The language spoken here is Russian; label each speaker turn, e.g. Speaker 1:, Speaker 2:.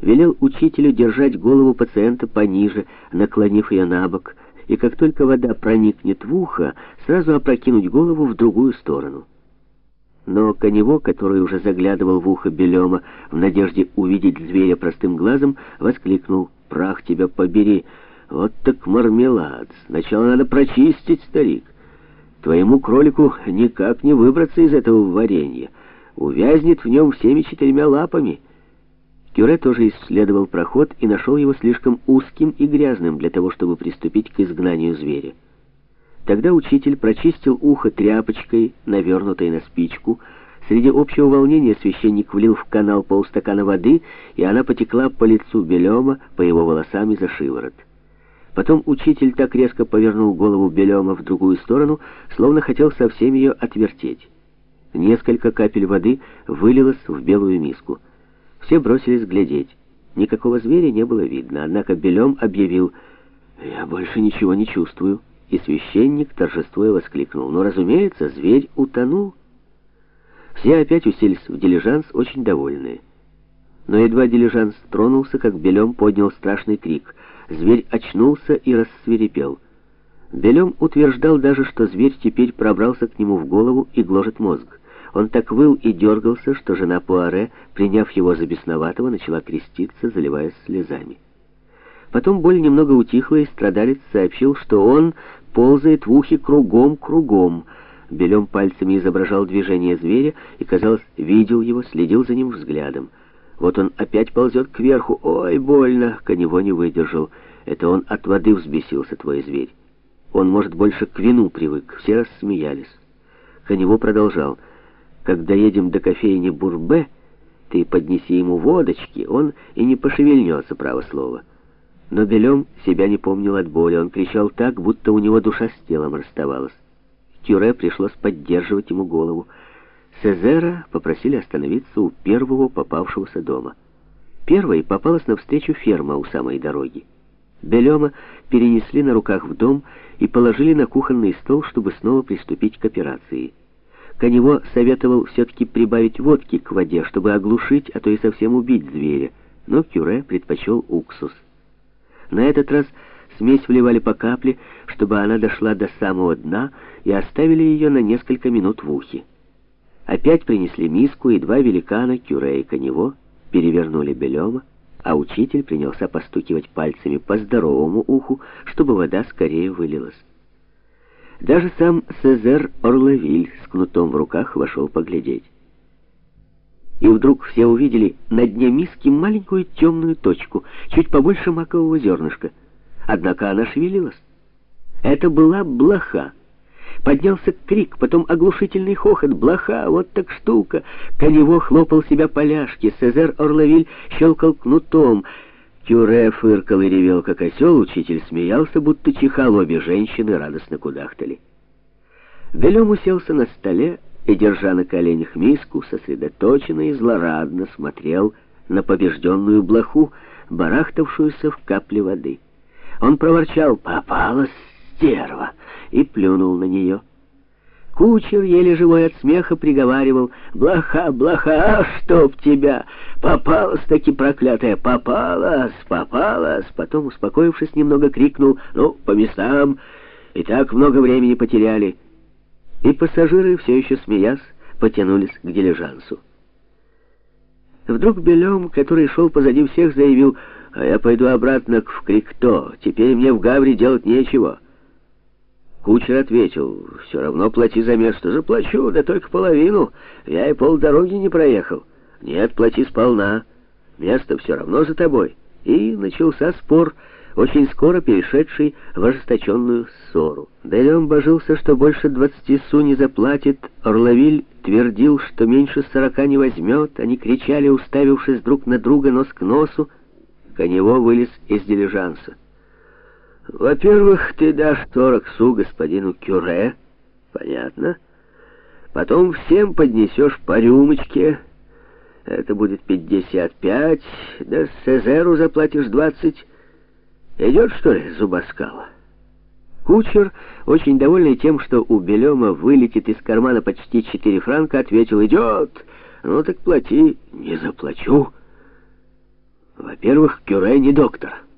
Speaker 1: велел учителю держать голову пациента пониже, наклонив ее на бок, и как только вода проникнет в ухо, сразу опрокинуть голову в другую сторону. Но Конево, который уже заглядывал в ухо Белема в надежде увидеть зверя простым глазом, воскликнул «Прах тебя побери! Вот так мармелад! Сначала надо прочистить, старик! Твоему кролику никак не выбраться из этого варенья, увязнет в нем всеми четырьмя лапами». Кюре тоже исследовал проход и нашел его слишком узким и грязным для того, чтобы приступить к изгнанию зверя. Тогда учитель прочистил ухо тряпочкой, навернутой на спичку. Среди общего волнения священник влил в канал полстакана воды, и она потекла по лицу Белема, по его волосам и за шиворот. Потом учитель так резко повернул голову Белема в другую сторону, словно хотел совсем ее отвертеть. Несколько капель воды вылилось в белую миску. Все бросились глядеть. Никакого зверя не было видно, однако Белем объявил «Я больше ничего не чувствую». И священник, торжествуя, воскликнул «Ну, разумеется, зверь утонул». Все опять уселись в дилижанс, очень довольные. Но едва дилижанс тронулся, как Белем поднял страшный крик. Зверь очнулся и рассверепел. Белем утверждал даже, что зверь теперь пробрался к нему в голову и гложет мозг. Он так выл и дергался, что жена Пуаре, приняв его за бесноватого, начала креститься, заливаясь слезами. Потом боль немного утихла, и страдалец сообщил, что он ползает в ухе кругом-кругом. Белем пальцами изображал движение зверя и, казалось, видел его, следил за ним взглядом. Вот он опять ползет кверху. Ой, больно! Конево не выдержал. Это он от воды взбесился, твой зверь. Он, может, больше к вину привык. Все рассмеялись. Конево продолжал. Когда едем до кофейни Бурбе, ты поднеси ему водочки, он и не пошевельнется, право слово. Но Белем себя не помнил от боли. Он кричал так, будто у него душа с телом расставалась. Кюре пришлось поддерживать ему голову. Сезера попросили остановиться у первого попавшегося дома. Первой попалась навстречу ферма у самой дороги. Белема перенесли на руках в дом и положили на кухонный стол, чтобы снова приступить к операции. Конево советовал все-таки прибавить водки к воде, чтобы оглушить, а то и совсем убить зверя, но Кюре предпочел уксус. На этот раз смесь вливали по капле, чтобы она дошла до самого дна, и оставили ее на несколько минут в ухе. Опять принесли миску, и два великана, Кюре и Конево, перевернули Белема, а учитель принялся постукивать пальцами по здоровому уху, чтобы вода скорее вылилась. Даже сам Сезер Орловиль с кнутом в руках вошел поглядеть. И вдруг все увидели на дне миски маленькую темную точку, чуть побольше макового зернышка. Однако она шевелилась. Это была блоха. Поднялся крик, потом оглушительный хохот. Блоха, вот так штука. Конево хлопал себя поляшки. Сезер Орловиль щелкал кнутом. Кюре фыркал и ревел, как осел, учитель смеялся, будто чихал, обе женщины радостно кудахтали. Белем уселся на столе и, держа на коленях миску, сосредоточенно и злорадно смотрел на побежденную блоху, барахтавшуюся в капле воды. Он проворчал «Попалась стерва!» и плюнул на нее. Кучер, еле живой от смеха, приговаривал «Блоха, блоха, а чтоб тебя! Попалась-таки проклятая! Попалась, попалась!» Потом, успокоившись немного, крикнул «Ну, по местам! И так много времени потеряли!» И пассажиры, все еще смеясь, потянулись к дилижансу. Вдруг Белем, который шел позади всех, заявил «А я пойду обратно в Крикто, теперь мне в Гавре делать нечего». Кучер ответил, «Все равно плати за место». «Заплачу, да только половину. Я и полдороги не проехал». «Нет, плати сполна. Место все равно за тобой». И начался спор, очень скоро перешедший в ожесточенную ссору. Делем божился, что больше двадцати су не заплатит. Орловиль твердил, что меньше сорока не возьмет. Они кричали, уставившись друг на друга нос к носу. Конево вылез из дилижанса. Во-первых, ты дашь сорок су господину Кюре, понятно. Потом всем поднесешь по рюмочке, это будет пятьдесят пять, да Сезеру заплатишь двадцать. Идет, что ли, зубоскала? Кучер, очень довольный тем, что у Белема вылетит из кармана почти четыре франка, ответил, идет. Ну так плати, не заплачу. Во-первых, Кюре не доктор.